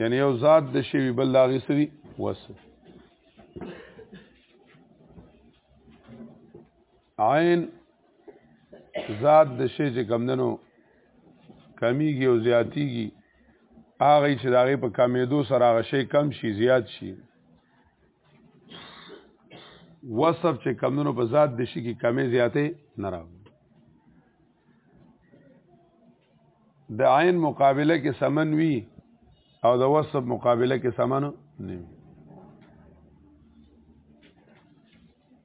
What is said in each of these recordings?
یعنی یو ذات د شی وی بل داغه سوی وصف عین ذات د شی چې کمندنو کمیږي او زیاتیږي هغه چې داغه په کمیدو سره هغه شی کم شي زیات شي وصف چې کمونو په ذات د شي کې کمی زیاتې نه راوي د عین مقابله کې سمن وي او د وصف مقابله کې سمن نه وي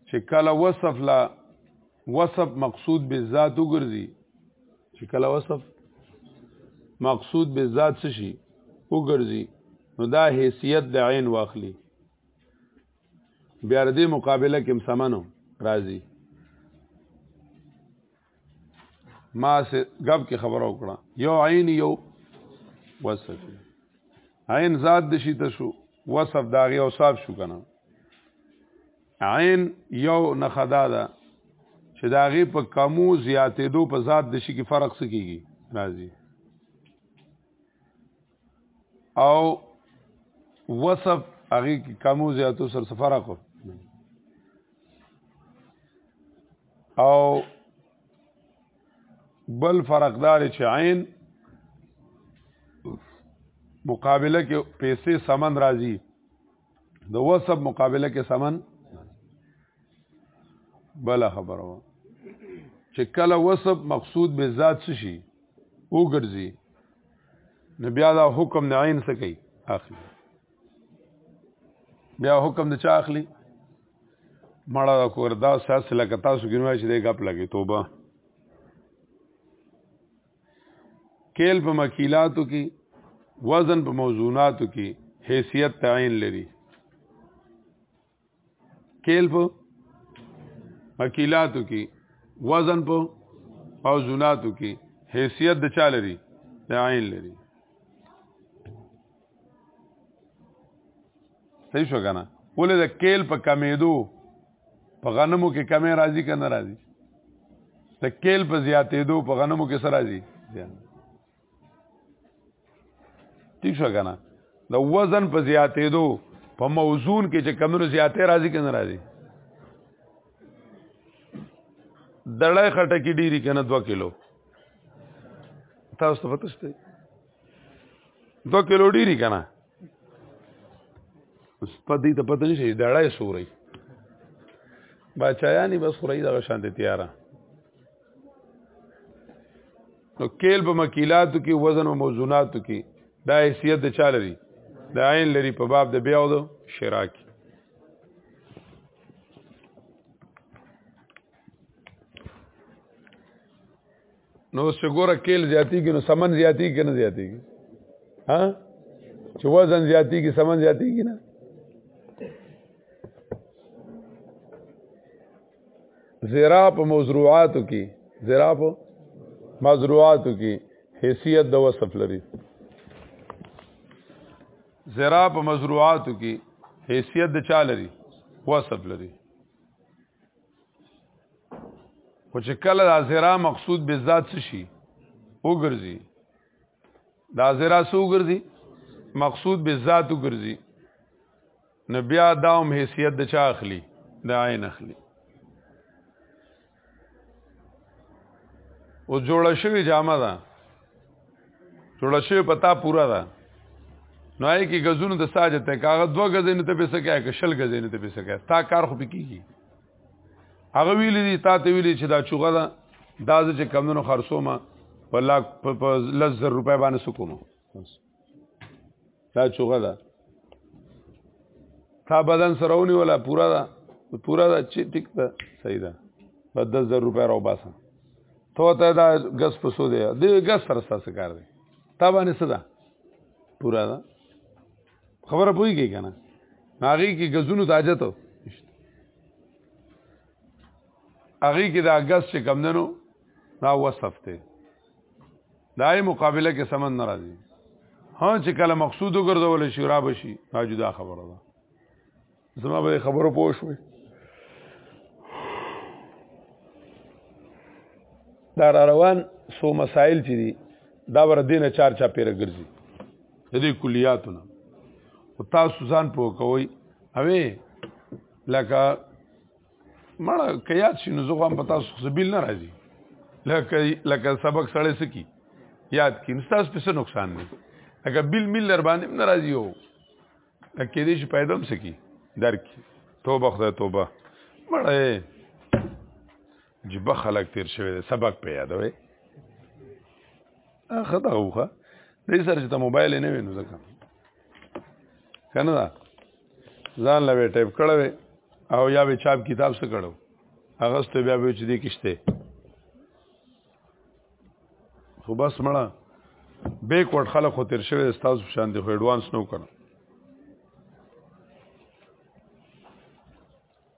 چې کله وصف لا وصف مقصود به ذات وګرځي چې کله وصف مقصود به ذات څه شي وګرځي نو دا حیثیت د عین واخلي بیا دې مقابله کې سمنو راځي ما سه غب کې خبره وکړه یو عین یو وصف عین ذات د شي ته شو وصف داغه اوصاف شو کنه عین یو نه خدا ده چې داغه په کمو زیاتې دو په ذات د شي کې فرق سکیږي راځي او وصف هغه کې کمو زیاتو سره سفر کو او بل فرق دار چې عین مقابله کې پیسې سمن راځي د وسب مقابله کې سمن بل خبره و چې کله وسب مقصود به ذات شي وګرځي نو بیا دا حکم نه عین څه کوي اخلي بیا حکم د چا اخلي مړه دا کور دا ساس لکه تاسو ګنوای چې دې غپ لګي توبه کیل په مکیلاتو کې وزن په موضوعاتو کې حیثیت تعین لري کیل په مکیلاتو کې وزن په موضوعاتو کې حیثیت د چا لري تعین لري صحیح شو کنه ولې د کیل په کمیدو په غنمو کې کمی راځي که نه راځي د کیل په زیاتېدو په غنمو کې سره راځي ٹھیک شو کنه د وزن په زیاتېدو په موزون کې چې کمونو زیاتې راځي کنه راځي دړای خټکی ډیری کنه 2 کیلو تاسو ته پته شته 2 کیلو ډیری کنه اوس په دې ته پته نشي ډړای سوري بچایانی بس خوري دغه شان دي تیارا نو کېل په مکیلاتو کې وزن او موضوعاتو کې دا حیثیت د چا لري د عین لري په باب د بیا او د شرا کې نو سګوره کېل زیاتی کې نو سمن زیاتی کې نه زیاتی کې ها چې وزن زیاتی کې سمن زیاتی کې نه زرا په مزروعاتو کې زرا په مزروعاتو کې حیثیت د وصف لري زرا په مزروعاتو کې حیثیت د چا لري وصف لري خو چې کله د ازرا مقصود به ذات شي وګرځي د ازرا سو وګرځي مقصود به ذات وګرځي نو بیا داوم حیثیت د چا اخلي د عین اخلي او جوړه شوی جامه ده جوړه شوی پتا پورا ده نو آی کی غزونو د ساجه ته کاغه دوه غزې نه ته پیسې کای که شل غزې نه ته پیسې کای تا کار خو پکېږي هغه ویل دي تا ته ویل چې دا چوغه ده دا چې کمونو خرصو ما په لاک په لز روپۍ باندې سکوم دا چوغه ده تا بدن سرهونی ولا پورا ده پورا ده چې ټیک ده صحیح ده په 10000 روپیا راو باسه ته ته دا غس په سو دی دی غس سره تاسو کار دی تا باندې څه ده پورا ده خبره پوي کې کنه هغه کې غزونو تاجت هغه کې دا غس چې کم دنو دا وصف ته دای مقابله کې سمن ناراضي ها چې کله مقصود وګرځول شي را بشي دا جدا خبره ده زما به خبرو پوه شوي دا را روان سو مسائل چې دي دا ور دینه چار چا پیره ګرځي د دې کلیاتونه او تاسو ځان پوه کوئ اوی لکه مړه کيات شي نو زغم په تاسو سبیل نه راځي لکه لکه سبق سړی سکی یاد کی نو تاسو په نقصان نه اګه بل مل در باندې نه راځي او لکه دې شي پیدا هم سکی درک توبه خدای توبه مړه جبه خلک تیر شوی سبق په یادوي اخه دا وخه دې سره چې ته موبایل نه وینې ځکه کنه دا ځان لوي ټایپ کړو او یا به چاپ کتاب سره کړو هغه ست بیا به چې دې کشته خو بس مړه بیک ورډ خلک خو تیر شوی استاد شان دي خو اډوانس نو کړو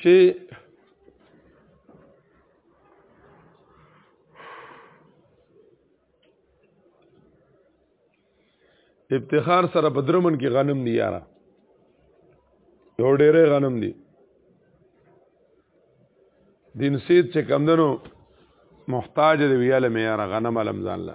چې افتخار سره په درمن کې غنم دی یاره یو ډېرې غنم دی دین سید چې کمدنو محتاج دی ویاله مې یاره غنم علم ځان له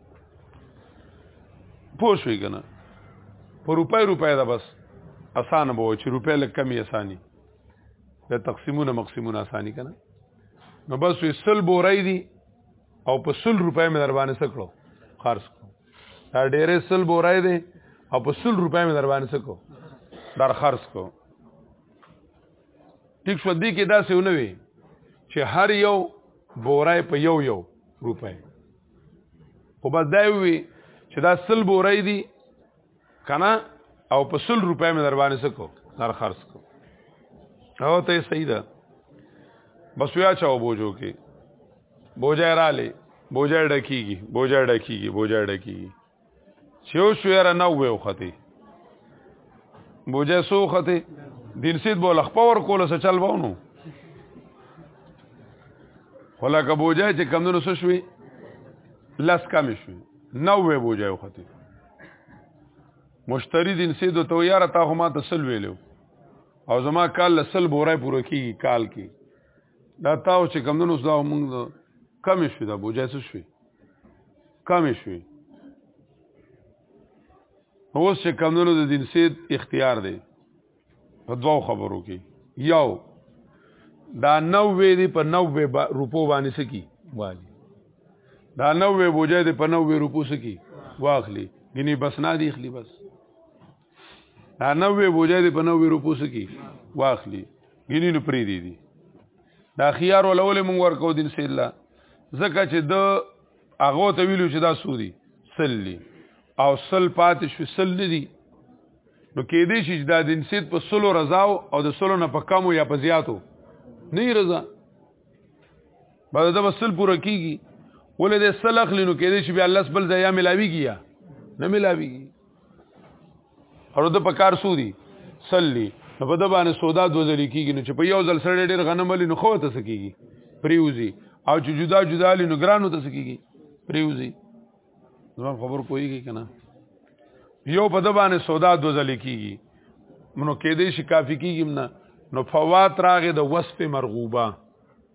پوه شوي که نه په روپۍ روپۍ ده بس اسانه به و چې روپۍ لږ کمې اساني د تقسیمونه مقسیمونه اساني که نه نو بس وې سل بورۍ دي او په سل روپۍ مې در باندې څه کړو خرڅ کړو دا ډېرې سل بورۍ دی او په سل روپۍ مې در باندې څه کړو در خرڅ کړو ټیک شو دې کې داسې ونه وي چې هر یو بورای په یو یو روپۍ خو بس دا وی چې دا سل بورې دي کنه او په سل روپې مې در باندې سکو در خرڅ کو او ته صحیح ده بس ویا چاو بوجو کې بوجا را لې بوجا ډکیږي بوجا ډکیږي بوجا ډکیږي چې او شو یاره نه وې وختي بوجه سو وختي دین سید بول خپور کول څه چل وونو خلاک بوجه چې کمونو سو شوي لس کم شوي نه وې بوجه وختي مشتری دین سید ته یاره تا هم ته سل ویلو او زما کال لسل بورای پوره کیږي کال کې کی. دا تاو چې کم نو دا موږ کم شو دا بوجای څه شو کم شو اوس چې کم نو د دین سید اختیار دی په دوو خبرو کې یو دا 90 دی په 90 روپو باندې سکی والی دا 90 بوجای دی په 90 روپو سکی واخلی ګنی بس نه دی خلی بس دا 90 بوجه دې په 90 روپو سکی واخلي ګینې نو پری دی دي دا خيار ولول مونږ ورکو دین سي الله زکه چې د هغه ته ویلو چې دا سودي سلی او سل پات شو سل ندي نو کې دې چې دا دین سي په سلو رضاو او د سلو نه په کمو یا په زیاتو نه رضا بعد دا سل پوره کیږي ولې دې سل اخلي نو کې دې چې بیا الله سبل ځای ملاويږي یا نه ملاويږي او د پکار سودی سلی نو په د باندې سودا دو ځل کیږي نو چې په یو ځل سره ډیر غنم لري نو خو ته سکیږي پریوزی او چې جدا جدا لري نو ګرانو ته سکیږي پریوزی زموږ خبر پويږي کنه یو په د باندې سودا دو ځل کیږي منو کې دې شي کافي کیږي نه نو فوات راغې د وصف مرغوبه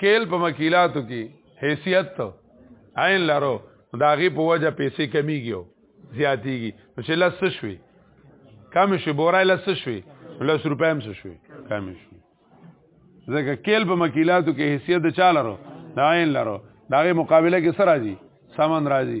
کېل په مکیلاتو کې حیثیت ته عین لرو دا غي په وجه پیسې کمیږي زیاتیږي نو چې لس شوي کم شي بورای لس شوي لس روپې هم شوي کم شي ځکه کېل په مکیلاتو کې حیثیت د چا لرو دا عین لرو دا غي مقابله کې سره راځي سامان راځي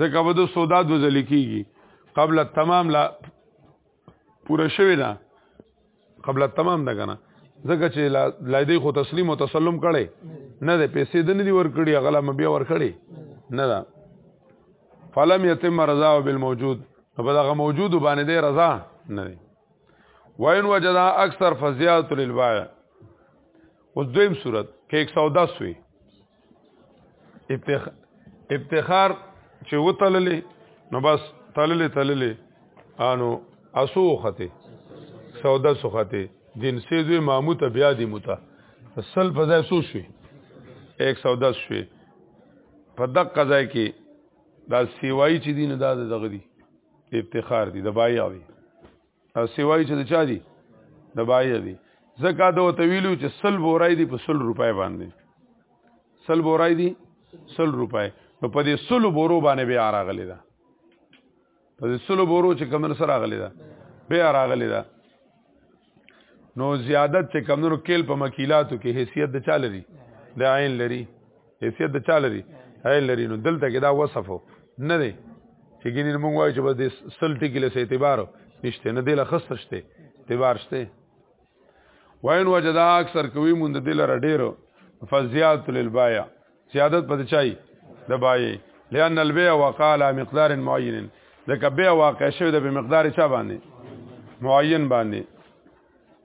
ځکه به د سودا د ځل کیږي قبل تمام لا پوره شوی نه قبل تمام نه کنه ځکه چې لا دې خو تسلیم او تسلم کړي نه د پیسې د نه دی ور کړی غلا م بیا ور کړی نه دا فلم یتم رضا بالموجود په دغه موجود باندې دی رضا نه دی وین وجدا اکثر فزیات للبایع اوس دویم صورت کې 110 وی ابتخ... ابتخار چې وتللې نو بس تللې تللې انو اسو خته سودا سخته دین سي دوی مامو ته بیا دی متا سل په ځای سو شي 110 شي په دغه قضا کې دا سیوای چې دین دا دغه دی افتخار دی د بایع دی او سیوای چې د چا دي د بایع دي زکه دا وتویلو چې سل بورای دي په سل روپۍ باندې سل بورای دي سل روپۍ نو په دې سل بورو باندې بیا راغلی دا په دې سل بورو چې کمر سره راغلی دا بیا راغلی دا نو زیادت چې کمنو کېل په مکیلاتو کې حیثیت د چا لري د عین لري حیثیت د چا لري هاي لري نو دلته کې دا وصف نه دی چې ګینې موږ وایو چې بس د سل ټکی له اعتبار نشته نه دی له خسته شته اعتبار شته وین وجدا اکثر کوي مونږ د لره ډیرو فزیات للبایا زیادت پد چای د بای لئن البيع وقال مقدار معين ځکه بیا واقع شوی د مقدار چا باندې معین باندې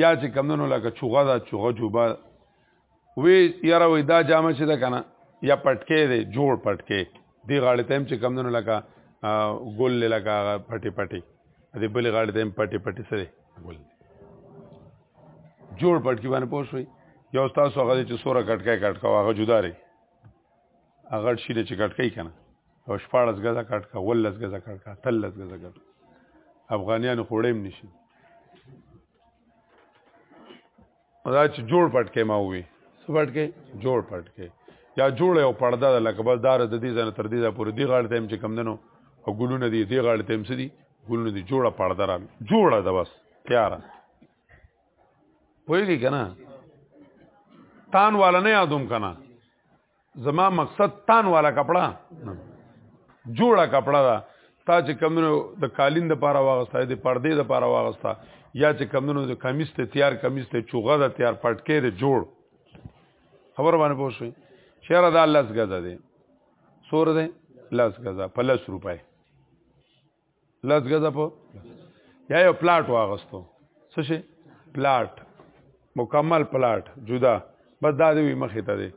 یا چې کمونو لکه چوغه دا چوغه جوبه وی یاره وی دا جامه چې ده کنه یا پټکې دی جوړ پټکې دی غاړې تیم چې کمونو لکه ګل لکه پټي پټي دې بلې غاړې تیم پټي پټي سره ګل جوړ پټکی باندې پوښوي یو تاسو هغه چې سوره کټکای کټکا هغه جدا لري هغه شي چې کټکای کنه او شپاړس غزه کټ کا ولس غزه کټ کا تلس غزه کټ افغانانو خوړیم نشي دا چې جوړ پټ کې ما وې سپټ کې جوړ پټ کې یا جوړ یو پرده ده لکه بس دار د دې ځنه تر دې ځا پورې دی غاړه تم چې کم دنو او ګلونه دي دی غاړه تم سدي ګلونه دي جوړه پرده را جوړه ده بس تیار وایي کنه تان والا نه یادوم کنه زما مقصد تان والا کپڑا جوړه کپڑا دا تا چې کمونو د کالین د پاره واغستا د پردې د پاره واغستا یا چې کمونو د کمیس ته تیار کمیس ته چوغه د تیار پټکې د جوړ خبر باندې پوه شئ شهر د الله څخه ده سور ده لاس غزا په لس روپۍ لس غزه په یا یو پلاټ واغستو څه شي پلاټ مکمل پلاټ جدا بس دا دی مخې ته دی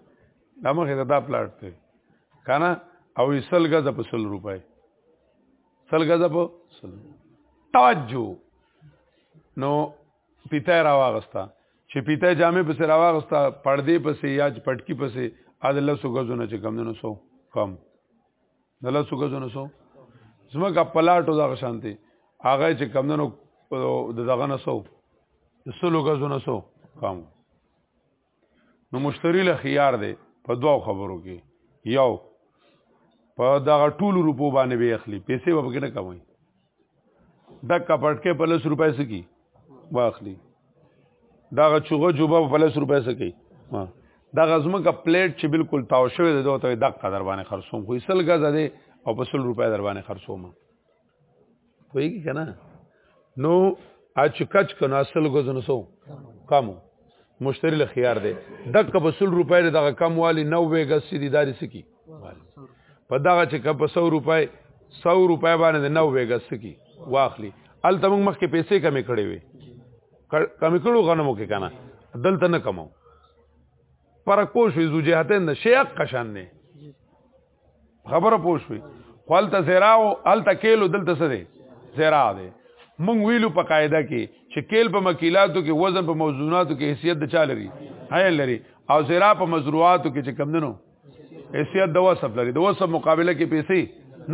دا مخې ته دا پلاټ دی کنه او سل غزه په سل روپۍ سل غزه په سل توجه نو پیته را واغستا چې پیته جامې پسې را واغستا پردې پسې یا پټکی پسې ا د لسو غزو نه چې کم نه سو کم د لاسو غزونه سو زمګه پلاټو دغه شانتي هغه چې کمندنو د دغه نسو د سلو غزونه سو کام نو مشتری له خيار دی په دوو خبرو کې یو په دغه ټولو روپو باندې به اخلي پیسې به کې نه کموي د کپټکې په لس روپۍ سکی واخلي دا چوغه جوبه په لس روپۍ سکی ها دا غزمه کا پلیټ چې بالکل تاو شوی دی دوته د قدر باندې خرصوم خو سل غز دی او په سل روپۍ در باندې خرصوم پوهیږي کنه نو اچ کچ کنه اصل غز نو سو کمو مشتری له خيار دی دک په سل روپۍ دغه کم والی 90 غز سي دي داري سکی په دغه چې کپ 100 روپۍ 100 روپۍ باندې 90 غس کی واخلي ال تم مخ کې پیسې کمې کړې وي کمې کړو غنمو کې کنه دلته نه کمو پر کوشش زو جهته نه شیخ قشان نه خبره پوښوي خپل ته زراو ال ته کېلو دلته څه دی زرا دی مونږ ویلو په قاعده کې چې کېل په مکیلاتو کې وزن په موضوعاتو کې حیثیت د چا لري هاي لري او زرا په مزروعاتو کې چې کم دنو حیثیت د وصف لري د وصف مقابله کې پیسې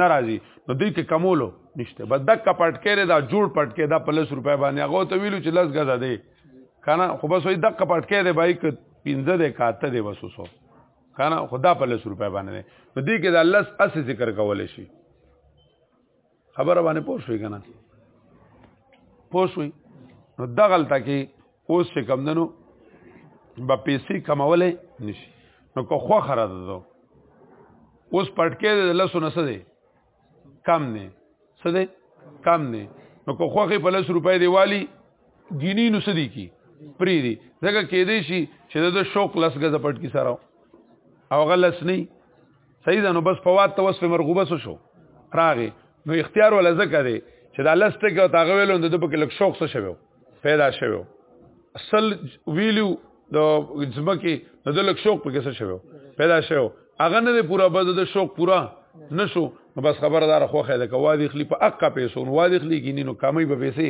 ناراضي نو دوی کې کمولو نشته بس دک پټکې دا جوړ پټکې دا په 100 روپۍ باندې هغه ته ویلو چې لس غزه دی کنه خو بس وي دک پټکې دی بای ک 15 دی کاته دی بس وسو کنه خدا په 100 روپۍ باندې نو دوی کې دا لس اس ذکر کول شي خبره باندې پوه شوي که نه پوه شوي نو دغلته کې اوس چې کم دنو به پیسې کمولی نشي نو که خوښه را ده اوس پټکې د لسو نه څه دی کم دی څه دی کم دی نو که خوښې په لس روپۍ دی والی ګینی نو څه دی کی پری دی ځکه کېدی شي چې د شوق لس ګزه پټ کی سره او غلس نه صحیح ده نو بس فواد ته وصف مرغوبه سو شو راغی نو اختیار ولا زکه دی چې دا لسته کې تاغه ویلو د په کې لک شوق څه شوی پیدا شوی اصل ویلو د ځمکه نو د لک شوق په کې څه شوی پیدا شوی هغه نه پورا بز د شوق پورا نشو نو بس خبردار خو خې ده کوادي خلی په اقا پیسو نو وادي خلی کې نو کمی به پیسې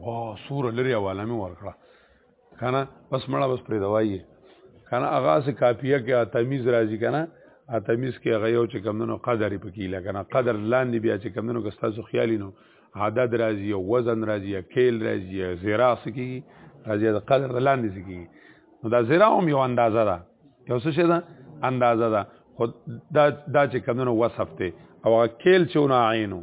وا سور لري حواله مې ورکړه کنه بس مړه بس پرې دوايي کنه اغا سه کاپیه کې اتمیز راځي کنه اتمیز کې هغه یو چې کمونو قدر پکې لګنه قدر لاندې بیا چې کمونو کې تاسو خیالي نو عدد راځي او وزن راځي او کیل راځي او زرا سکی راځي د قدر لاندې سکی نو دا زرا هم یو اندازه ده یو څه شه ده اندازه ده خو دا دا چې کمونو وصف ته او کیل چونه عینو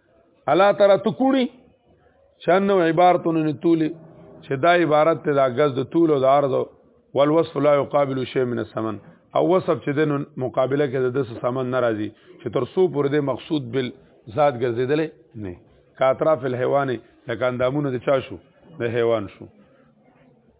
الله تعالی ته کوړي چنو عبارتونه نه تولي چې دا عبارت ته دا غز د طول او د عرض والوصف لا يقابل شيء من الثمن او وصف چې د مقابله کې د دس ثمن ناراضي چې تر سو پر دې مقصود بل ذات ګرځیدل نه کا اطراف الحيوان لکه اندامونه د چا شو د حیوان شو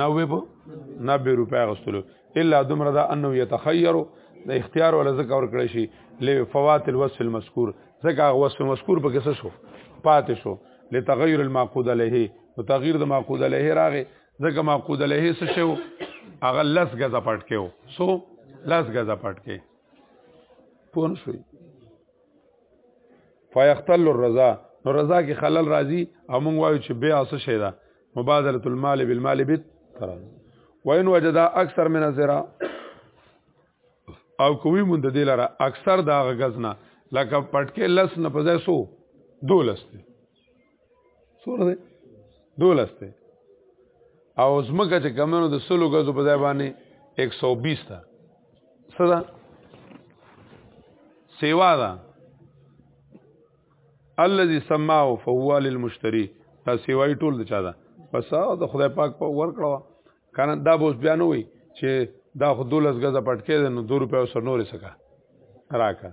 نه وې په 90 روپیا غستلو الا دمر دا انه يتخير د اختیار ولا زکه ور کړی شي ل فوات الوصف المذکور زکه وصف مذکور په کیسه شو پاتې شو لتغیر المعقود له نو تغیر د معقود له راغه زکه معقود له څه شو هغه لس غزا پټ کېو سو لس غزا پټ کې پون شوي فیختل الرضا نو رضا کې خلل راځي او موږ وایو چې بیا څه شي ده مبادله المال بالمال بالترا وان وجد اکثر من الزرا او کوي مونږ د دې لاره اکثر دا غزنه لکه پټکې لس نه پځای سو دولس دی سور دی دولس دی او زمکه چې کمنو د سلو غزو په ځای باندې 120 تا صدا سیوا ده الذي سماه فهو للمشتري دا سیوای ټول د چا ده بس د خدای پاک په ور کړو کنه دا بوس بیا نه وي چې دا خو دولس غزه پټکې ده نو 2 روپیا سر نورې سکا راکا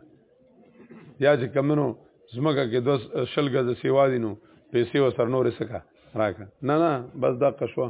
یا چې کمنو زمګه کې دوس شل غزه سیوا دي نو پیسې و سر نورې سکا راکا نه نه بس دا قشوه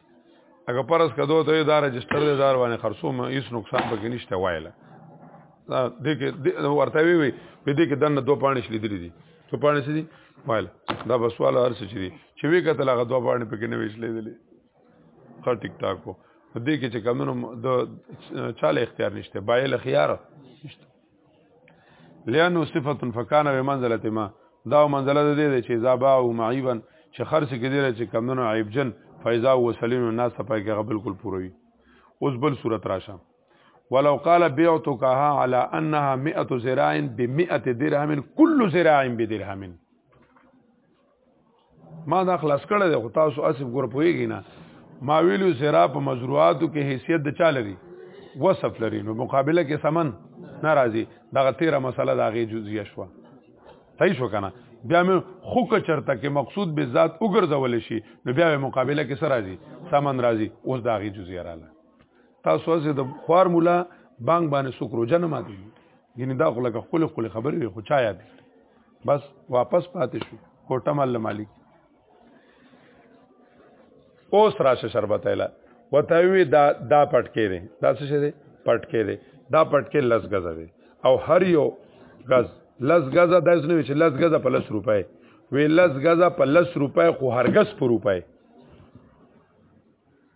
اګه پرس کدو ته دا رجستر دی دار باندې خرڅو مې هیڅ نقصان پکې نشته وایله دا دې کې ورته وی وی په دې کې دنه دوه پانش لیدلې دي څو پانش دي وایله دا بس والا هر څه دي چې وی کتل هغه دوه پانش پکې نه ویش لیدلې خا ټیک ټاک وو دې کې چې کمونو د چاله اختیار نشته بایله خيار نشته لانه صفه فکان بمنزله ما دا منزله د دې چې اذا باع معيبا چې خرڅ کې دی چې کمونو عیب جن فیضا او سلیم الناس په کې غو بالکل پوروي اوس بل صورت راشه ولو قال بيعتكها على انها 100 ذراع ب 100 درهم كل ذراع بدرهم ما دا خلاص کړه ده تاسو اسف ګور پويږي نه ما ویلو سرا په مزروعاتو کې حیثیت د چا لري وصف لري نو مقابله کې سمن ناراضي دغه تیره مسله دا غي جزئیه شو صحیح شو کنه بیا مې خو چرته کې مقصود به ذات وګرځول شي نو بیا مقابله کې سره راځي سمن راځي اوس دا غي جزئیه رااله تاسو زه د خوار مولا بانګ باندې سوکرو جنمات دي ګینه دا خلک خپل خپل خبرې خو چا یاد بس واپس پاتې شو کوټه مال مالک اوس راشه شربت اله وته وی دا دا پټکې دی دا څه شه دی پټکې دی دا پټکې لس غزه دی او هر یو غز لس غزه د اسنه چې لس غزه په لس روپۍ وی لس غزه په لس روپۍ خو هرګس په روپۍ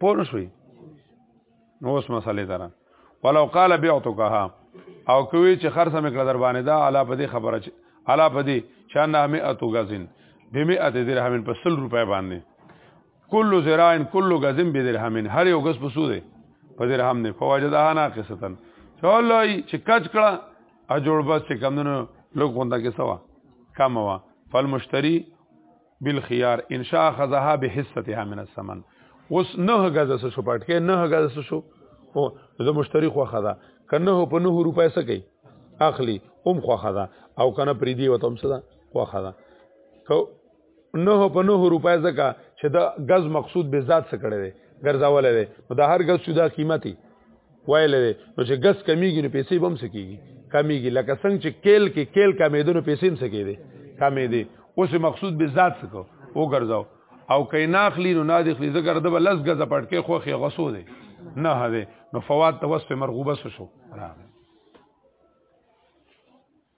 پوه شوي نو اوس مسلې دره ولو قال بعتکها او کوي چې خرڅ مې کړ در باندې دا علا په دې خبره چې علا په دې چانه همې اتو غزن به مې اته درهم په 100 روپے باندې کل زراعن کل غزن به درهم هر یو غس په سوده په درهم نه فوجدها ناقصتن چولای چې کچ کړه ا جوړ بس چې کمونو لوګ غونډه کې سوا کم وا فالمشتری بالخيار ان شاء خذها بحصتها من الثمن اوس نه غزه سو شو پټ کې نه غزه سو شو او زه مشتری خو خدا کنه په 9 روپیا سکی اخلي ام خو خدا او کنه پری دی وته هم صدا خو خدا کو نه په 9 روپیا زکه چې دا غز مقصود به ذات څخه کړي ګرځاول دی نو دا هر غز شو دا قیمتي وایل دی نو چې ګس کمیږي نو پیسې بم سکیږي کمیږي لکه څنګه چې کیل کې کیل کمیدنو پیسې هم سکی دی کمې دی اوس مقصود به ذات سکو او ګرځاو او کین ناخلی نو نادي خلی زګر د لس غز پټکې خو خې غسو دی نه هده نو فواد توسف مرغوبه شو راغی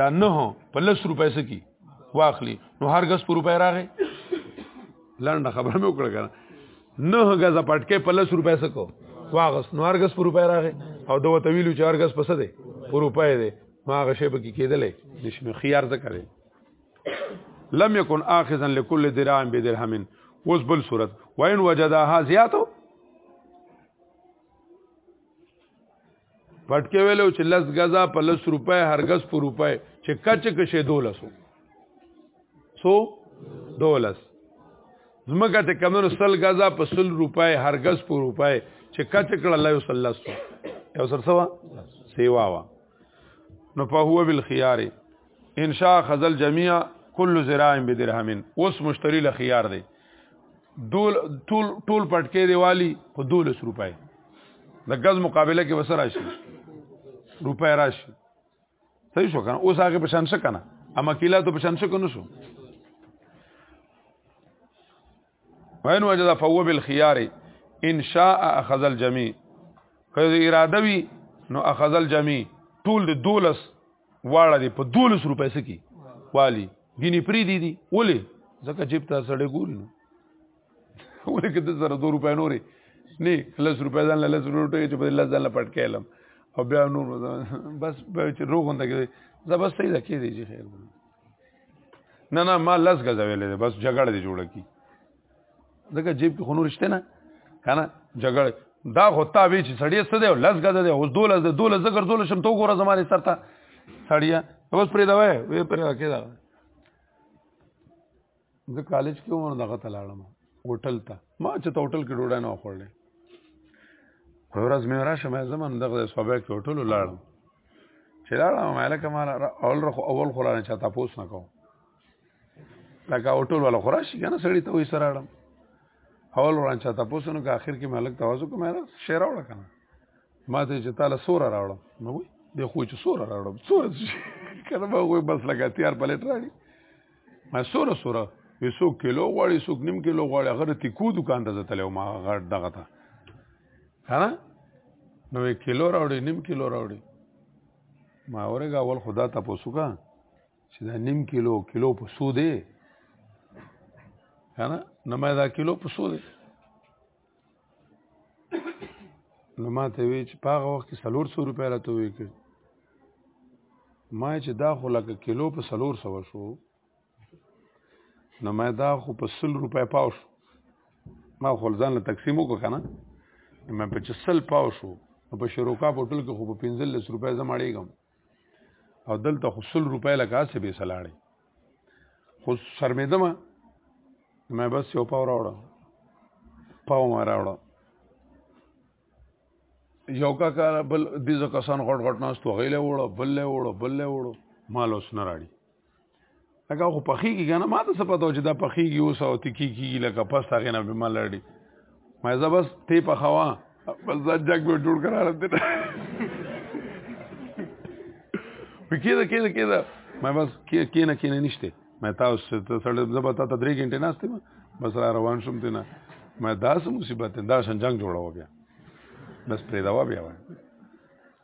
دا نه په لس روپۍ سکی واخلي نو هر غس په روپۍ راغې لنډه خبره مې وکړه کنه نه غز پټکې په لس روپۍ سکو واغس نو هر غس په روپۍ راغې او دوه طویلو چې هر غس پسه دی په روپۍ دی ما هغه شی به کې کېدلې نشمه خيار ذکر دی لم يكن اخذا لكل درهم بدرهم اوس بل صورت وين وجدها زياتو پټکې ویلو چې لس غزا په لس روپۍ هر غز په روپۍ چې کچ کشه دولسو سو دولس زمګه ته کمنو سل غزا په سل روپۍ هر غز په روپۍ چې کچ کړه الله یو سل لسو یو سر سوا سیوا وا نو په هو بالخيار ان شاء خذل جميع كل ذراع بدرهم اوس مشتری لخيار دی دول ټول ټول پټکې دی والی خو 12 روپۍ د غز مقابله کې وسره راشي روپۍ راشي صحیح شو کنه اوس هغه په شان څه کنه اما کیلا ته په شان څه کنه شو وین وجد فهو بالخيار ان شاء اخذ الجميع که اراده وي نو اخذ الجميع ټول د دولس واړه دی په 12 روپۍ سکی والی ګینی پری دی دی ولې ځکه جیب ته سړی ګوري نو ولې کته سره 2 روپۍ نورې نه لس روپۍ ځان لس روپۍ چې په لس ځان پټ کېلم او بیا نور بس به چې روغونده کې زبست یې ځکه دی چې خیر نه نه ما لس غزا ویلې بس جګړه دی جوړه کی دغه جیب کې خنور شته نه کنه جګړه دا خو تا وی چې سړی څه دی لس غزه دی اوس دولس دی دولس زګر دولس شم تو ګوره زماره سرته سړیا اوس پرې دا وای وې پرې راکې دا زه کالج کې عمر دغه تلاړم هوټل ته ما چې ته هوټل کې ډوډۍ نه خوړلې ورځ مې راشه مې زمون دغه صوبې کې هوټل لاړم چې لاړم مې لکه ما اول خو اول خو را نه چاته پوس نه کوم لکه هوټل ولا خوراشي کنه سړی ته وې سره اړم اول وران چاته پوسونو که اخر کې مالک توازو کوم نه شعر راوړ کنه ما ته چې تعالی سور راوړم نو وې د خو چې سور راوړم سور کنه ما وې بس لګا تیار پلیټ راړي ما سور سور وې سو کیلو غواړي سو نیم کیلو غواړي هغه ته کو دکان ته تلو ما غړ دغه ته ها نو کیلو راوړي نیم کیلو راوړي ما اورګه اول خدا ته پوسوګه چې دا نیم کیلو کیلو په سو دی کنه نو ما دا کیلو په سو دی نو ما ته وی چې په هغه وخت کې سلور سو روپۍ راته وی کړ ما چې دا خو لکه کیلو په سلور سو شو نو ما دا خو په سل روپۍ پاو شو ما خو ځان له تقسیم وکړ کنه ما په چې سل پاو شو په شروکا په ټول کې خو په 15 روپۍ زماړېږم او دلته خو سل روپۍ لکه هسې بې سلاړې خو شرمېدم مې بس یو پاو راوړه پاو مې راوړه یو کا کار بل دې ځکه سن غټ غټ ناس تو غیله وړه بل له وړه بل له وړه مال اوس نه راړي لکه خو پخېږي که نه ما ته څه پته و چې دا پخېږي اوس او تکي کېږي لکه پس هغې نه به ما لړي ما زه بس تی پخوا بس دا جګ به جوړ کرا رته نه کېده کېده کېده ما بس کېنه کېنه نشته ما تاسو سره زه به تا ته درې ګنټې ناست یم بس را روان شوم ته نه ما داسې مصیبت دا شنجنګ جوړه و بیا بس پرې دا و بیا وای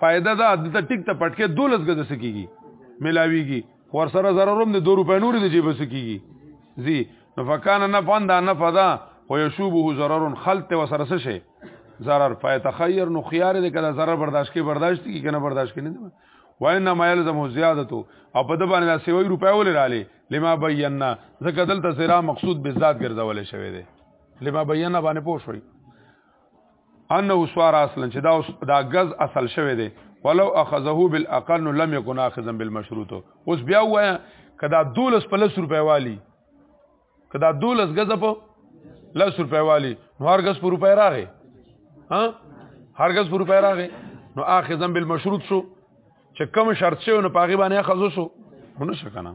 فائدہ دا د ټیک ته پټکه 12 غز سکیږي ملاویږي ور سره ضرروم د 2 روپې نور دی جیب سکیږي زی نو فکان نه فند نه فدا او یشوبه ضرر خلط و سره څه شي ضرر فیتخیر نو خيار دې کړه ضرر برداشت کې برداشت کی کنه برداشت کې نه وینا ما یلزم زیادتو او په د باندې دا سوي روپې ولې رالې لما بینا زکه دلته سره مقصود به ذات ګرځول شوی دی لما بینا باندې پوښوي انه سوار اصلا چې دا دا غز اصل شوی دی ولو اخذه بالاقل لم يكن اخذا بالمشروط اوس بیا وایا کدا 12 په 10 روپۍ والی کدا 12 غز په 10 روپۍ والی نو هر غز په روپۍ راغی ها هر غز په روپۍ راغی نو اخذا بالمشروط شو چې کوم شرط شوی نو پاغي باندې اخذ شو ونه شکنه